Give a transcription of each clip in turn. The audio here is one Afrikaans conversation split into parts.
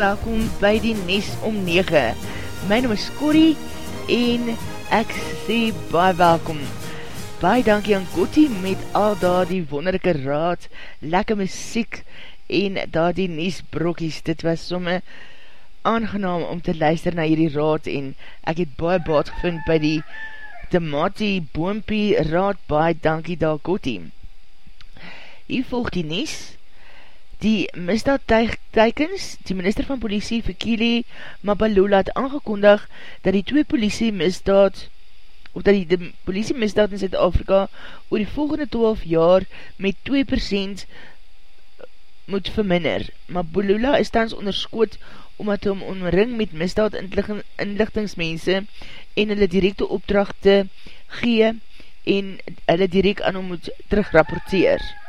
welkom by die Nies om 9. My naam is Corrie en ek sê baie welkom. Baie dankie aan Kotti met al daar die wonderlijke raad, lekker muziek en daar die Nies brokies. Dit was somme aangenaam om te luister na hierdie raad en ek het baie baat gevind by die Tamatie Boompie Raad Baie Dankie daar Kottie. Hier volg die Nies. Die misdaadteikens, die minister van politie Fikili Mabalula het aangekondig dat die twee politie misdaad of dat die, die politie misdaad in Zuid-Afrika oor die volgende 12 jaar met 2% moet verminder. Mabalula is tans onderskoot omdat hom omring met misdaad inlichtingsmense en hulle directe opdrachte gee en hulle direct aan hom moet terugrapporteer.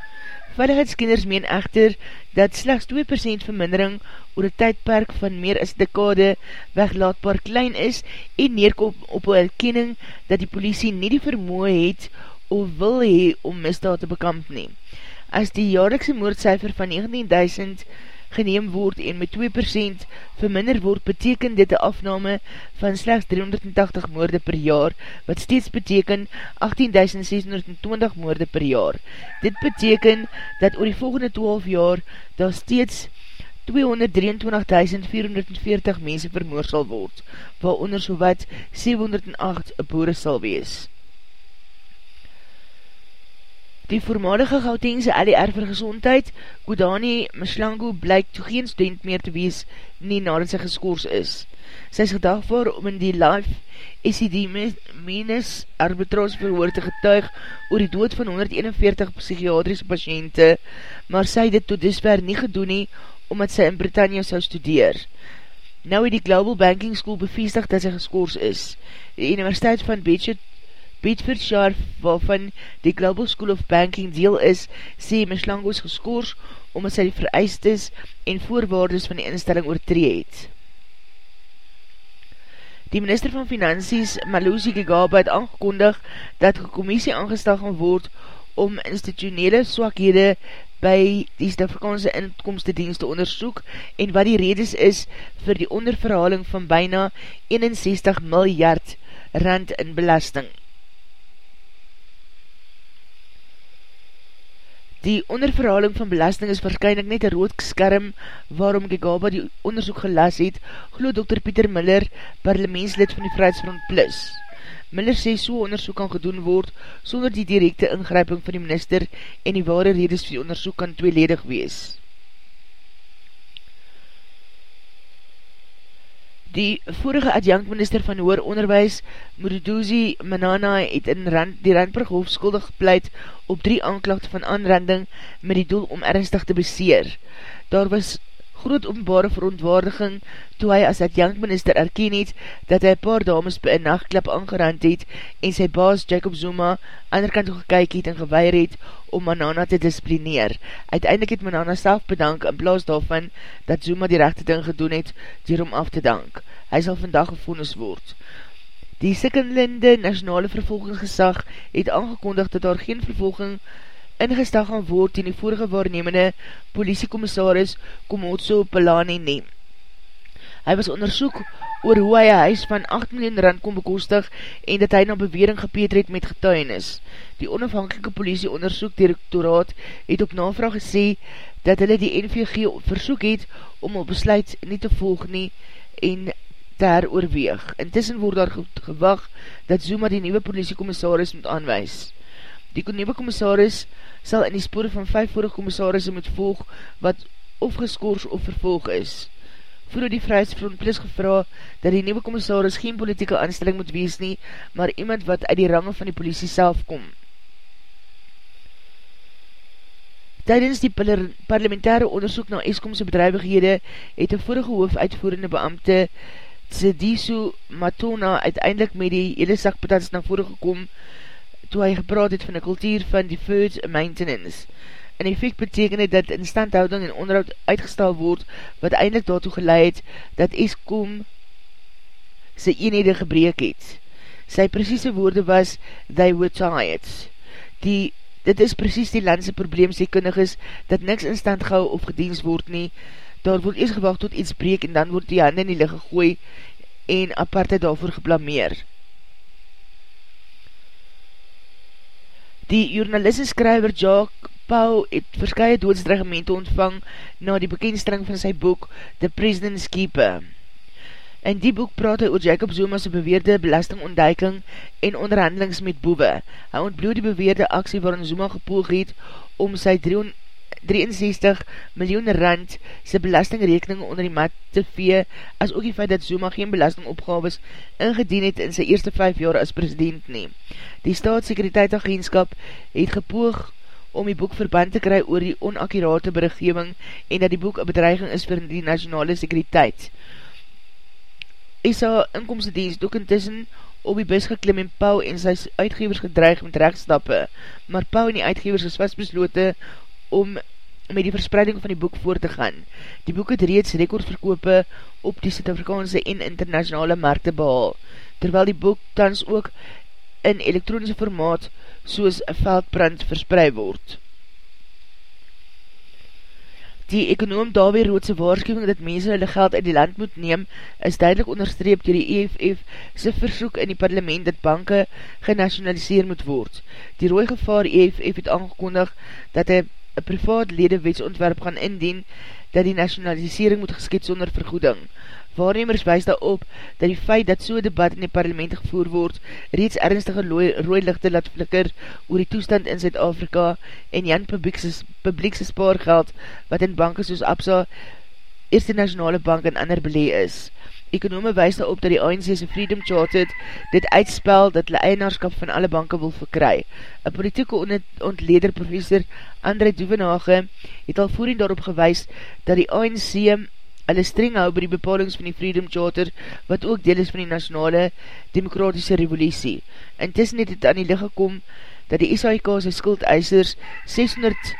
Veiligheidskenners meen echter dat slechts 2% vermindering oor een tydperk van meer as dekade weglaatbaar klein is en neerkom op een erkenning dat die politie nie die vermoe het of wil hee om misdaad te bekamp neem. As die jaarlikse moordcijfer van 19.000 geneem word en met 2% verminder word, beteken dit een afname van slechts 380 moorde per jaar, wat steeds beteken 18.620 moorde per jaar. Dit beteken dat oor die volgende 12 jaar daar steeds 223.440 mense vermoor sal word, waaronder so wat 708 boere sal wees. Die voormalige Gautengse LDR vir gezondheid, Kodani Mishlangu, blyk toe geen student meer te wees nie nadat sy geskoors is. Sy is gedagvaar om in die live SED Menes arbitraas verhoor te getuig oor die dood van 141 psychiatrische patiënte, maar sy dit tot disver nie gedoen nie, omdat sy in Britannia sou studeer. Nou het die Global Banking School bevestig dat sy geskoors is. Die Universiteit van Bedford Bedfordshire, waarvan die Global School of Banking deel is, sê Mishlangos geskoors, omdat sy die vereistes en voorwaardes van die instelling oortree het. Die minister van Finansies, Malusi Gigaba, het aangekondig dat die commissie aangestel gaan word om institutionele swakhede by die Stafrikaanse inkomste dienst te onderzoek en wat die redes is vir die onderverhaling van byna 61 miljard rand in belasting. Die onderverhaling van belasting is waarschijnlijk net een rood skerm waarom Gigaba die onderzoek gelas het, geloof Dr. Pieter Miller, parlementslid van die Vrijheidsfront Plus. Miller sê so onderzoek kan gedoen word sonder die directe ingryping van die minister en die ware redes vir die onderzoek kan tweeledig wees. Die vorige adjankminister van Hoor Onderwijs, Muruduzi Manana, het in Rand, die Randburg Hof skuldig gepleit op drie aanklacht van aanranding met die doel om ernstig te beseer. Daar was groot openbare verontwaardiging toe hy as adjankminister erken het dat hy paar dames by een nachtklap aangerand het en sy baas Jacob Zuma anderkant gekyk het en geweier het om Manana te disciplineer. Uiteindelik het Manana self bedank in plaas daarvan dat Zuma die rechte ding gedoen het dier om af te dank. Hy sal vandag gevondes word. Die sikkenlinde nationale vervolgingsgesag het aangekondig dat daar geen vervolging ingestel gaan word in die vorige waarnemende politiekommissaris Komotso Pelani neem. Hy was onderzoek oor hoe hy een huis van 8 miljoen rand kon bekostig en dat hy na bewering gepeter het met getuienis. Die onafhankelike politie onderzoek directoraat het op navraag gesê dat hulle die NVG versoek het om op besluit nie te volg nie en te heroorweeg. Intussen word daar gewag dat Zuma die nieuwe politiekommissaris moet aanwijs. Die nieuwe kommissaris sal in die spore van vijf vorige kommissarisse moet volg wat of geskoors of vervolg is. Voor die Vrijheidsfront plus gevra dat die nieuwe kommissaris geen politieke aanstelling moet wees nie, maar iemand wat uit die range van die politie self kom. Tijdens die parlementaire onderzoek na Eskomse bedrijvighede het die vorige hoof uitvoerende beambte Tsidiso Matona uiteindelik met die hele sakpatats na vore gekom toe hy gepraat het van die kultuur van food maintenance. In effect beteken het dat instandhouding en onderhoud uitgestal word, wat eindelijk daartoe geleid dat Eskom sy eenhede gebreek het. Sy precieze woorde was, they were tired. Die, dit is precies die landse probleem, sê kundig is, dat niks in stand gauw of gedienst word nie, daar word eers gewacht tot iets breek en dan word die handen in die ligge gooi en aparte daarvoor geblameer. Die journalist en skryver Jacques Pau het verskye doodsdreigemente ontvang na die bekendstelling van sy boek The President's Keeper. In die boek praat hy oor Jacob Zoma's beweerde belastingontduiking en onderhandelings met boewe. Hy ontbloed die beweerde aksie waarin Zoma gepoog het om sy 63 miljoen rand sy belastingrekening onder die mat te vee, as ook die feit dat Zoma geen belastingopgaves ingedien het in sy eerste 5 jaar as president neem. Die staatssekuriteitagentskap het gepoog om die boek verband te kry oor die onakkirate beriggeving en dat die boek een bedreiging is vir die nationale sekuriteit. SA inkomstedienst ook intussen op die bus geklim en Pau en sy uitgevers gedreig met rechtstappe, maar Pau en die uitgevers is vastbeslote om met die verspreiding van die boek voor te gaan. Die boek het reeds rekordverkope op die Suid-Afrikaanse en internationale markte behaal, terwyl die boek tans ook in elektronische formaat soos veldbrand verspreid word. Die ekonoom Dawie Roodse waarschuwing dat mense hulle geld uit die land moet neem, is duidelik onderstreep door die EFF sy versoek in die parlement dat banke genationaliseer moet word. Die rooi gevaar EFF het aangekondig dat hy een privaat ledewetsontwerp gaan indien dat die nationalisering moet geskiet sonder vergoeding. Waarnemers wees daarop dat die feit dat so'n debat in die parlement gevoer word, reeds ernstige rooi lichte laat flikker oor die toestand in Zuid-Afrika en Jan publiekse spaargeld wat in banken soos APSA, Eerste Nationale Bank en ander belee is. Ekonome wees daarop dat die ANC's Freedom Chartered dit uitspel dat hulle eienaarskap van alle banken wil verkry. Een politieke ontleder professor André Duvenage het al voorin daarop gewys dat die ANC hulle streng hou by die bepalings van die Freedom Charter, wat ook deel is van die nationale demokratische revolutie. Intussen het het aan die licht gekom, dat die SAIK sy skuldeisers 600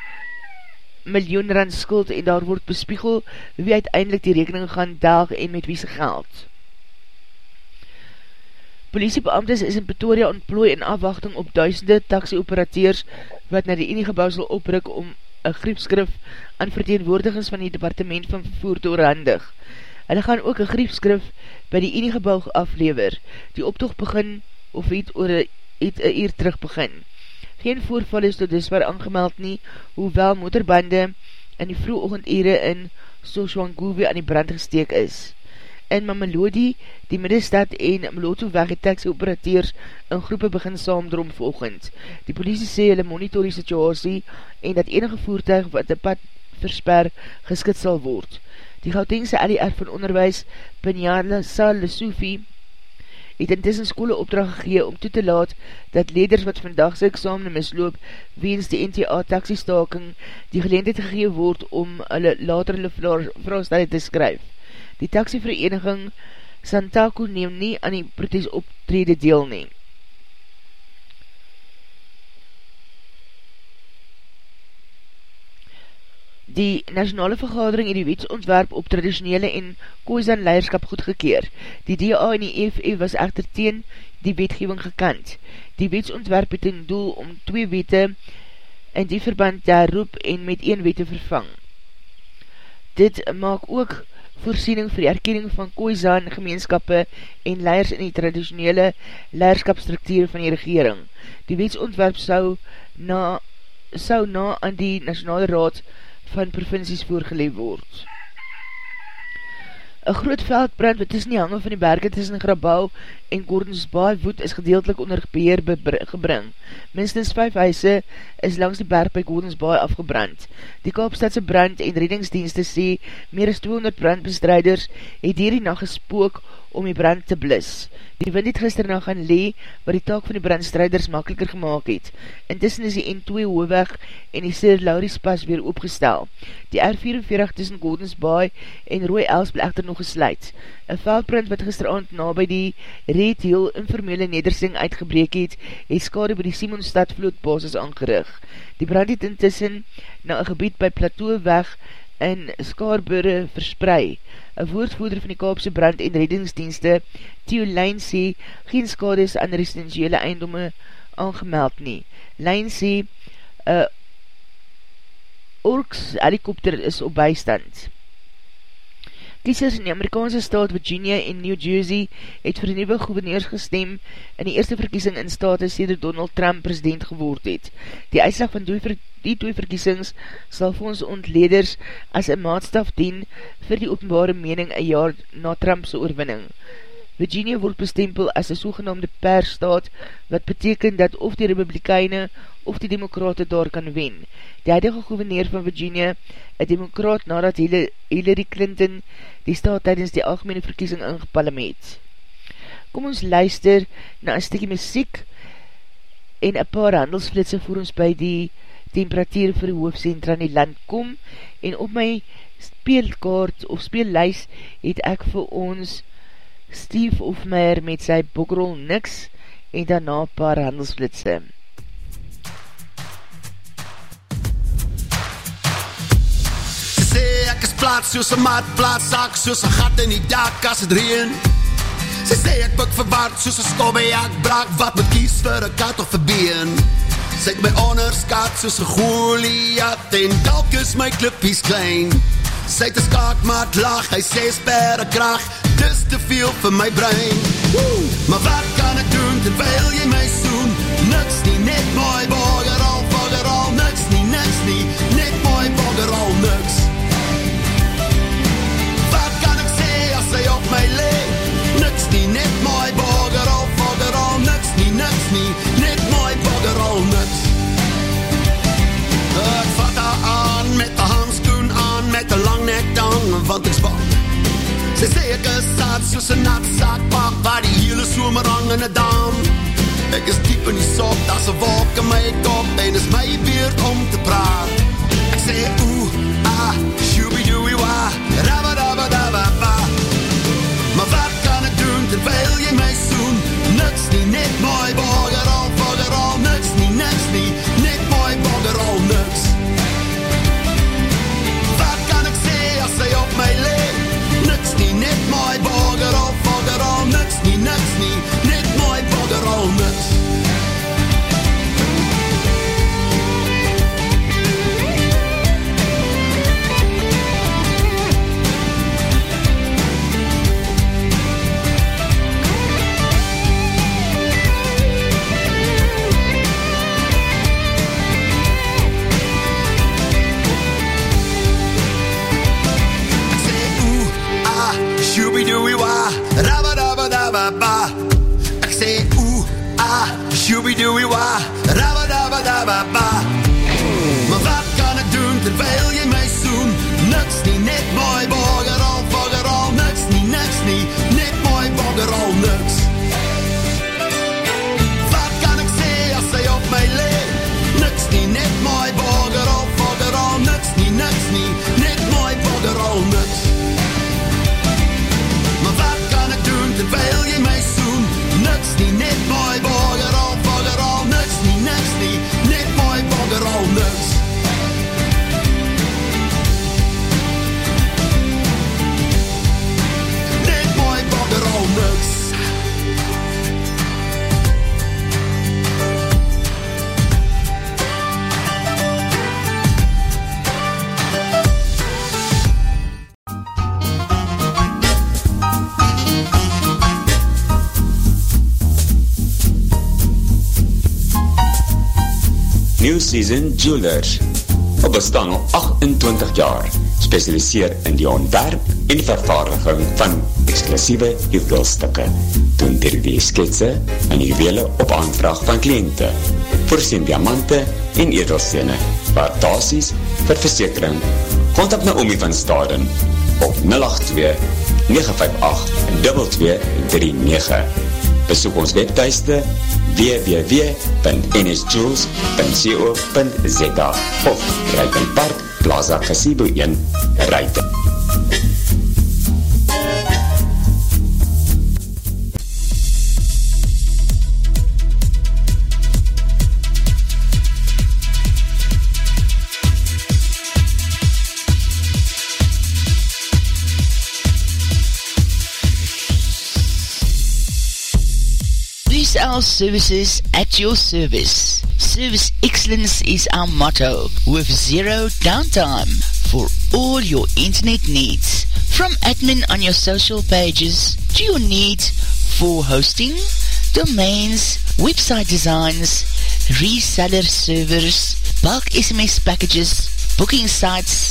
miljoen rand skuld en daar word bespiegel wie uiteindelik die rekening gaan daag en met wie sy geld. Politiebeamtes is in Pretoria ontplooi in afwachting op duisende taxi-operateurs wat na die enie gebouw sal opruk om een griepskrif aan verteenwoordigings van die departement van vervoer te oorhandig. Hulle gaan ook een griepskrif by die enige gebouw aflever. Die optocht begin of het oor het een uur terug begin. Geen voorval is tot diswaar aangemeld nie, hoewel motorbande in die vroeg ochendere in Soswangove aan die brand gesteek is in Mamelodi, die middestad en Mloto weg het taxi-operateurs in groepe begin saamdrom volgend. Die politie sê hulle monitor die situasie en dat enige voertuig wat die pad versper geskit sal word. Die Gautengse LR van onderwijs, Pinyala Sal Lesoufi, het intussen skole opdracht gegee om toe te laat dat leders wat vandagse examen misloop weens die NTA taxistaking die geleendheid gegee word om hulle later hulle vraagstelling te skryf. Die taxivereniging Santaku neem nie aan die protest optrede deel neem. Die nationale vergadering in die wetsontwerp op traditionele en Koizan leiderskap goedgekeer. Die DA en die EFE was echter teen die wetgeving gekant. Die wetsontwerp het in doel om twee wete in die verband daar roep en met een wete vervang. Dit maak ook voorsiening vir die erkenning van Khoisan gemeenskappe en leiders in die traditionele leiderskapstruktuur van die regering. Die wetsontwerp sou na, sou na aan die Nationale Raad van Provincies voorgeleef word. Een groot veldbrand wat tussen die hangen van die berge tussen Grabau en Gordons Baai woed is gedeeltelik onder beheer gebring. Minstens 5 huise is langs die berg by Gordons Baai afgebrand. Die Kaapstadse brand en redingsdienste sê meer as 200 brandbestrijders het hier die nacht gespook om die brand te blis. Die wind het gister na gaan lee, wat die taak van die brandstrijders makkeliker gemaakt het. Intussen is die N2 hoofweg en die Sir Lauries pas weer opgestel. Die R44 tussen Goldens Bay en Rooi Els bly echter nog gesluit. Een veldbrand wat gisteravond na by die Red Hill informele nedersing uitgebreek het, het skade by die Simonstad vlootbasis aangerig. Die brand het intussen na een gebied by Plateauweg in Skarbure versprei. Een woordvoerder van die Kaapse brand en reddingsdienste, Theo Lijn, sê geen skades aan residentiële eindomme aangemeld nie. Lijn sê, een Orks helikopter is op bijstand. Kiesers in die Amerikaanse staat Virginia en New Jersey het vir die nieuwe gouverneurs gestem in die eerste verkiesing in staat as sêder Donald Trump president geword het. Die uitslag van die twee verkiesings sal vir ons ontleders as een maatstaf dien vir die openbare mening een jaar na Trumpse oorwinning. Virginia word bestempel as een sogenaamde persstaat, wat beteken dat of die Republikeine of die Demokrate daar kan wen. Die huidige gouverneur van Virginia, een Demokraat nadat Hillary Clinton die staat tydens die algemene verkiesing ingepalm het. Kom ons luister na een stikkie muziek en een paar handelsflitse voor ons by die temperatuur vir die hoofdcentra in die land kom en op my speelkaart of speellys het ek vir ons Steve Hofmeyer met sy boekrol niks en daarna paar handelsflitse. Sy plaats soos een maat plaatsak soos een gat in die dak as het reen Sy sê ek buk verwaard soos een skobbe ek braak wat me kies vir een kat of een been. Sy het my onderskat soos een goliath en dalk is my klippies klein. Sy het een skaakmaat lag, hy sê sperre kracht dis te veel vir my brein. Woe! Maar wat kan ek doen terwijl jy my soen Niks nie, want ek span Sy sê ek is saad soos een natzak pak Waar die hele somer hang in een dam. Ek is diep in die sop, daar is een wolk in my kop En is my beurt om te praat. Ek sê oeh, ah, shooby-dooey wah Rabba-dabba-dabba-ba. Maar wat kan ek doen terwijl jy my soen? Niks nie, net mooi boggerol, shooby-dooey wah, rabba-dabba-dabba-ba. Ek sê oeh, ah, shooby-dooey wah, rabba-dabba-dabba-ba. Maar wat kan ek doen terwijl jy my soen? Niks nie, net mooi bogger al, bogger al, niks nie, niks nie, Season Jewelers. Op bestaan al 28 jaar, specialiseer in die ontwerp en vervaardiging van exclusieve juweelstukke. Doen dier die sketse en juwele op aanvraag van kliënte. Voorsien diamante en edelstene, waardazies vir versekering. Contact Naomi van Staden op 082 958 2239 besoek ons webteiste www.nsjules.co.za of Ruitenpark Plaza Casino 1 Ruiten. USL services at your service. Service excellence is our motto with zero downtime for all your internet needs. From admin on your social pages to your needs for hosting, domains, website designs, reseller servers, bulk SMS packages, booking sites,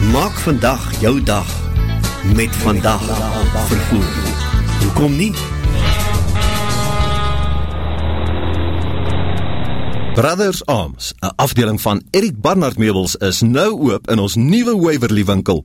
Maak vandag jou dag met vandag vervoer. Hoekom nie? Brothers Arms, 'n afdeling van Erik Barnard Meubels is nou oop in ons nuwe Waverly winkel.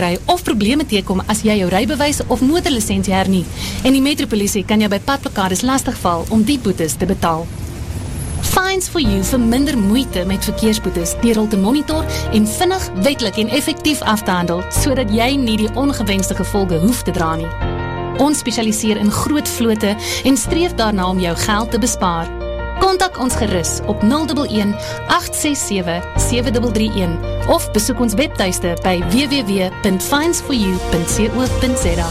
kry of probleme teekom as jy jou rybewys of motorlisensie hernie. En die metropolisie kan jou by padplekades lastigval om die boetes te betaal. Fines for you vir minder moeite met verkeersboetes deur hul te monitor en vinnig, wettelik en effektief af te handel sodat jy nie die ongewenste gevolge hoef te dra nie. Ons spesialiseer in groot vlote en streef daarna om jou geld te bespaar. Kontak ons gerus op 011 867 7331 of besoek ons webtuiste by www.finds4u.co.za.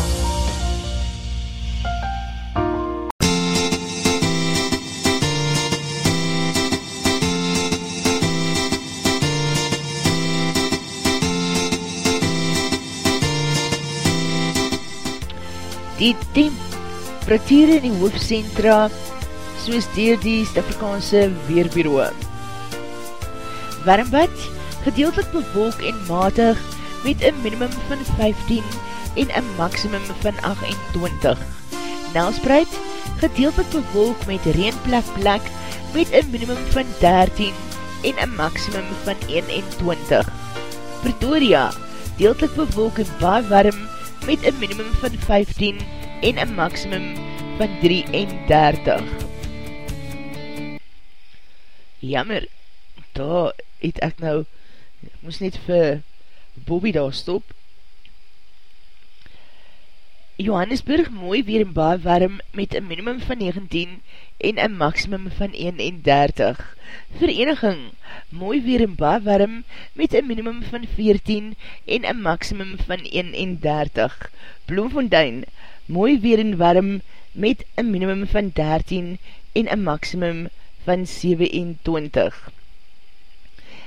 Die temperatuur in die hoofdcentra soos dier die Stafrikaanse Weerbureau. Warmbad, gedeeltelik bewolk en matig met een minimum van 15 en een maximum van 28. Nelspreid, gedeeltelik bewolk met reenplek plek met een minimum van 13 en een maximum van 21. Pretoria, deeltelik bewolk en baar warm met een minimum van 15 en een maximum van 33. Jammer, daar het ek nou, moes net vir Bobby daar stop. Johannesburg mooi weer en baar warm met een minimum van 19 en een maximum van 31. Vereniging, mooi weer en baar warm met een minimum van 14 en een maximum van 31. Bloemfontein, mooi weer en warm met een minimum van 13 en een maximum van 27.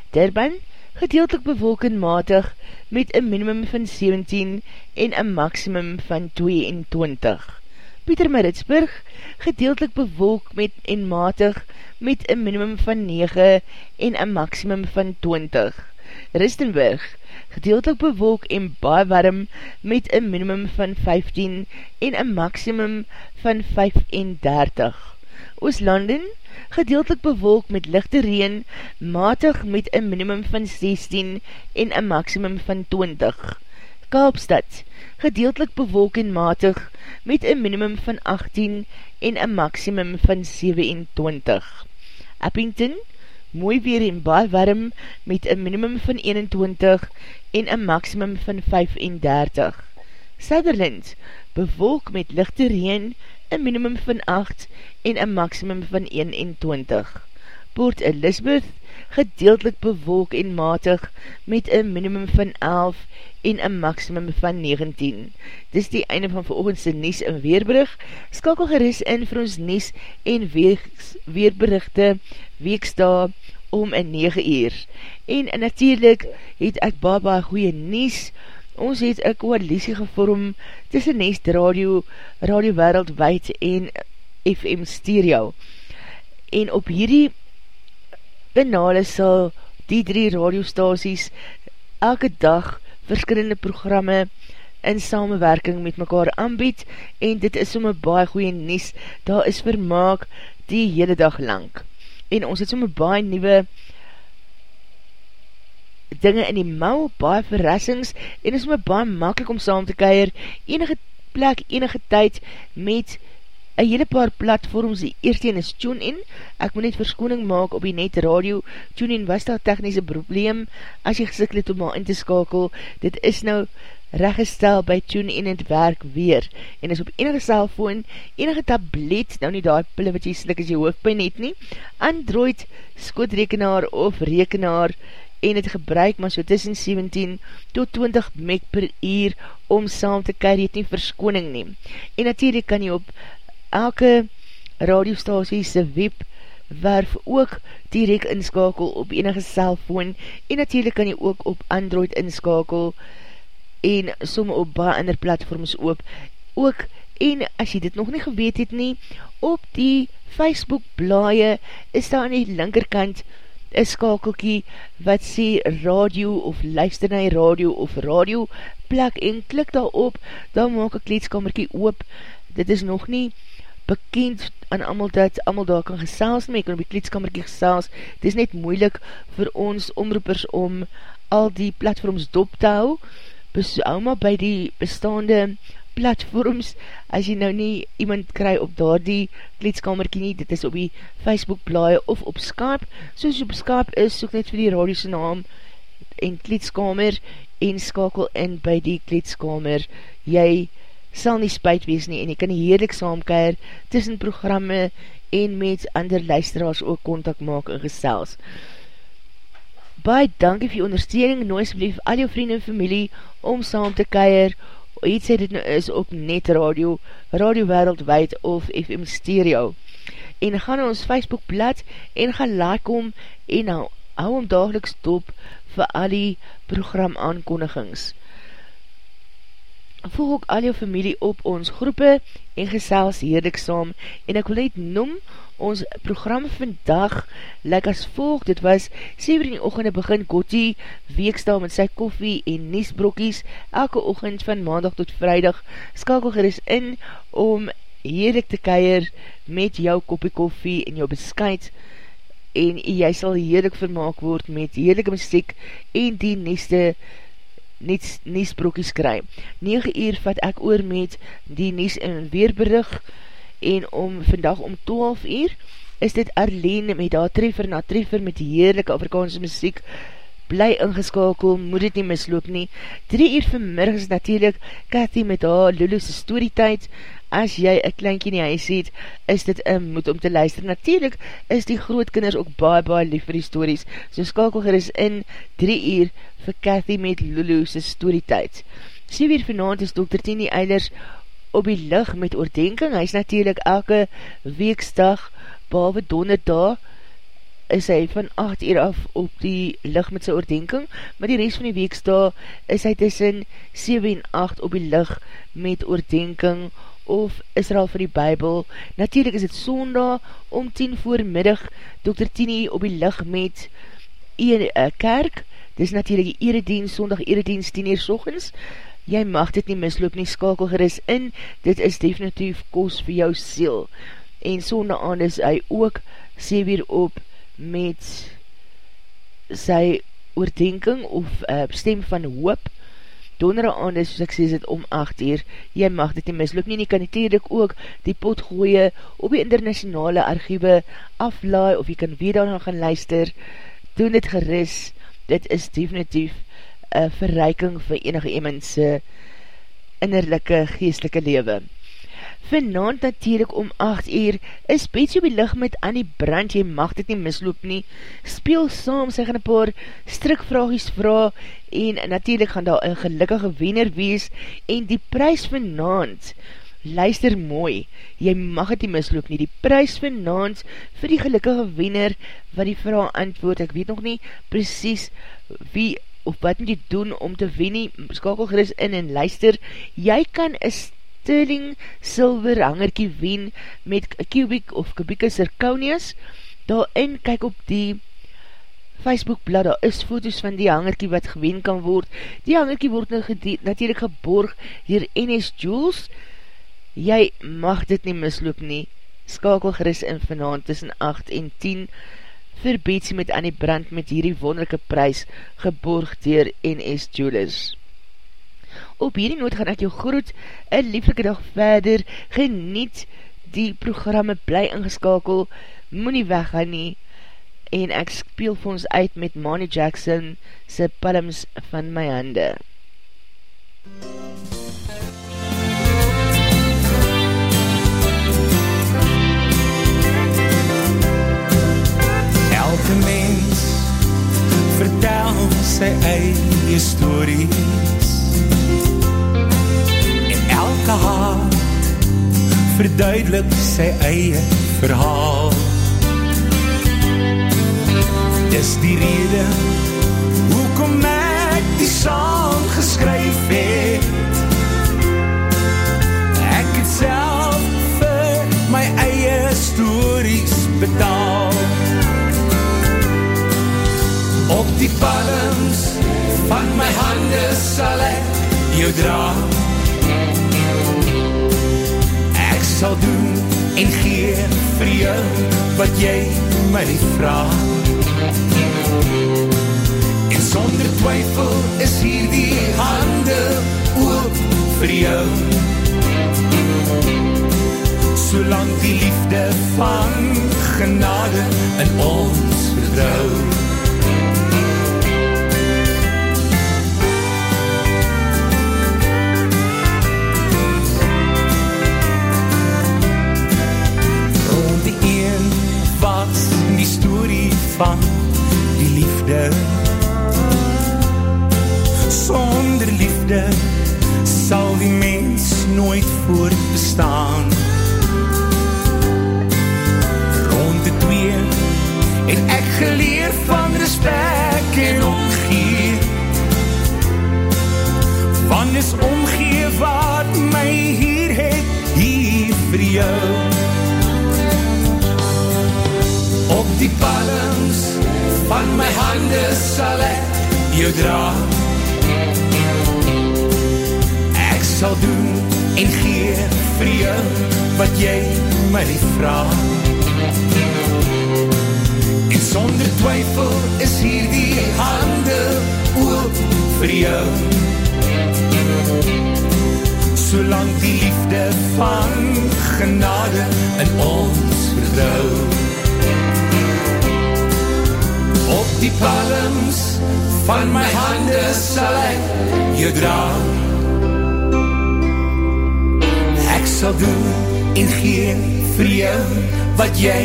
Durban, gedeeltelik bewolken matig met een minimum van 17 en een maximum van 22. Pieter Maritsburg, gedeeltelik bewolk met en matig met een minimum van 9 en een maximum van 20. Ristenburg, gedeeltelik bewolk en baie warm met een minimum van 15 en een maximum van 35. Ooslanden, gedeeltelik bewolk met lichte reen, matig met een minimum van 16 en een maximum van 20. Kaapstad, gedeeltelik bewolk en matig, met een minimum van 18 en een maximum van 27. Eppington, mooi weer en baie warm, met een minimum van 21 en een maximum van 35. Sutherland, bewolk met lichte reen, een minimum van 8 en een maximum van 21. Port Elizabeth, gedeeltelik bewolk en matig, met een minimum van 11 en een maximum van 19. Dis die einde van veroogendse Nies en Weerbrug. Skakel geris in vir ons Nies en Weerberichte weeksta om in 9 uur. En, en natuurlijk het ek baba goeie Nies. Ons het een koalisie gevorm tussen Nest Radio, Radio Wereldwijd en FM Stereo. En op hierdie kanale sal die drie radiostasies elke dag verskillende programme in samenwerking met mekaar aanbied en dit is somme baie goeie nies, daar is vermaak die hele dag lang. En ons het somme baie nieuwe dinge in die mouw, baie verrassings en is somme baie makkelijk om saam te keir, enige plek, enige tyd met een hele paar platforms, die eerste een is TuneIn, ek moet net verskoning maak op die net radio, TuneIn was daar technische probleem, as jy gesikkel het om maar in te skakel, dit is nou reggestel by TuneIn en het werk weer, en is op enige cellfoon, enige tablet, nou nie daar pille wat jy slik as jy hoofdpijn het nie, Android, skootrekenaar of rekenaar, en het gebruik maar so tussen 17 tot 20 meg per uur om saam te jy het nie verskoning neem. En natuurlijk kan jy op elke radiostasie se webwerf ook direct inskakel op enige cellfoon en natuurlijk kan jy ook op Android inskakel en somme op baie ander platforms op ook en as jy dit nog nie geweet het nie op die Facebook blaie is daar aan die linkerkant een skakelkie wat sê radio of luister na radio of radio plek en klik daar op, dan maak een kleedskamerkie oop, dit is nog nie bekend aan amal dat amal daar kan gesels mee, kan op die kleedskamerkie gesels, het is net moeilik vir ons omroepers om al die platforms dop te hou, hou maar by die bestaande platforms, as jy nou nie iemand kry op daar die kleedskamerkie nie, dit is op die Facebook blaie of op Skype, soos op Skype is, soek net vir die radiose naam en kleedskamer en skakel in by die kleedskamer, jy sal nie spuit wees nie en jy kan nie heerlik saamkeer tussen programme en met ander luisteraars ook contact maak en gesels. Baie dankie vir jy ondersteuning, nooit asblief al jou vriend en familie om saam te keir, iets sê dit nou is op net radio, radio wereldwijd of FM stereo. En gaan na ons Facebook blad en gaan like om en hou, hou om dageliks top vir al die program aankondigings voeg ook al jou familie op ons groepe en gesels heerlik saam. En ek wil net noem ons program vandag like as volg, dit was 7 in die ochende begin Gotti weekstal met sy koffie en niesbrokkies. Elke ochend van maandag tot vrijdag skakel geris in om heerlik te keier met jou koppie koffie en jou beskuit. En jy sal heerlik vermaak word met heerlijke muziek en die nieste net niesbroekies kry. 9 uur vat ek oor met die nies en weerberig en om vandag om 12 uur is dit Arlene met daar treffer na treffer met die heerlijke Afrikaanse muziek bly ingeskakel, moet dit nie misloop nie. 3 uur vanmiddag is natuurlijk Cathy met haar Lulu's storytijd as jy een kleinkie in die huis het, is dit een moed om te luister. Natuurlijk is die grootkinders ook baie, baie lief vir die stories. So skakel geris in 3 uur vir Cathy met Lulu's storytijd. 7 uur vanavond is Dr. Tini Eilers op die lig met oordenking. Hy is natuurlijk elke weeksdag, behalwe donderdag, is hy van 8 uur af op die lig met sy oordenking, maar die rest van die weeksdag is hy tussen 7 en 8 op die lig met oordenking of Israel vir die Bijbel. Natuurlijk is het sondag om 10 voor middag Dr. Tini op die lig met een uh, kerk. Dit is natuurlijk die eredienst, sondag eredienst 10 uur sorgens. Jy mag dit nie misloop nie, skakel geris in. Dit is definitief koos vir jou siel. En sondag aan is hy ook 7 uur op met sy oordenking of uh, stem van hoop dondere aande, soos ek sê, sit om 8 uur, jy mag dit nie misloop nie, nie kan natuurlijk ook die pot gooie op die internationale archiewe. Aflaai, of jy kan weer daarna gaan luister, doen dit geris, dit is definitief een verreiking vir enige iemandse innerlijke geestelike lewe. Vanavond natuurlijk om 8 uur is Betsy op die licht met Annie Brand, jy mag dit nie misloop nie. Speel saam, sy gaan een paar strikvragies vraag en natuurlijk gaan daar een gelukkige wener wees en die prijs vanavond, luister mooi, jy mag het nie misloop nie, die prijs vanavond vir die gelukkige wener wat die vraag antwoord, ek weet nog nie precies wie of wat moet jy doen om te wen nie, skakel geris in en luister, jy kan een sterling silver hangerkie wen met cubic of kubieke zirconius. Daarin kyk op die Facebookblad, daar is foto's van die hangerkie wat gewen kan word. Die hangerkie word nou natuurlijk geborg dier NS Jules. Jy mag dit nie misloop nie. Skakel geris in vanavond tussen 8 en 10 vir Betsy met Annie Brand met hierdie wonderlijke prijs geborg dier NS Jules. Op hierdie noot gaan ek jou groet, een lieflike dag verder, geniet die programme bly ingeskakel, moet nie weggaan nie, en ek speel vir ons uit met Manny Jackson, sy palms van my hande. Elke mens vertel sy eie stories elke hart verduidelik sy eie verhaal. Dis die rede hoekom ek die saam geskryf het. Ek het self vir my eie stories betaal. Op die palms van my hande sal ek jou draag sal doen en gee vir jou wat jy my vraag. En sonder twyfel is hier die hande oop vir jou. Solang die liefde van genade in ons vertrouw. Van die liefde. Sonder liefde sal die mens nooit voortbestaan. Rond de twee het ek geleer van respect en omgee. Van is omgee wat my hier het, hier vir jou die palms van my hande sal ek jou dra. Ek sal doen en gee vir jou wat jy my vraag En sonder twyfel is hier die hande oop vir jou. Solang die liefde van genade in ons vertrouw die palms van my hande sal ek jou dra. Ek sal doen en gee vir jou wat jy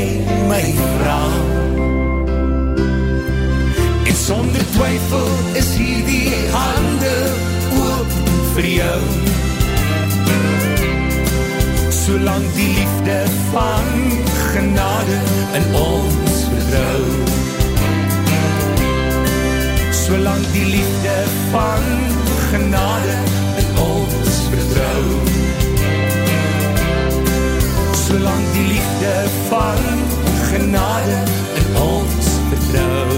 my vraag En sonder twyfel is hier die hande oop vir jou. Solang die liefde van genade in ons vertrouw Solang die liefde van genade in ons vertrouw Solang die liefde van genade in ons vertrouw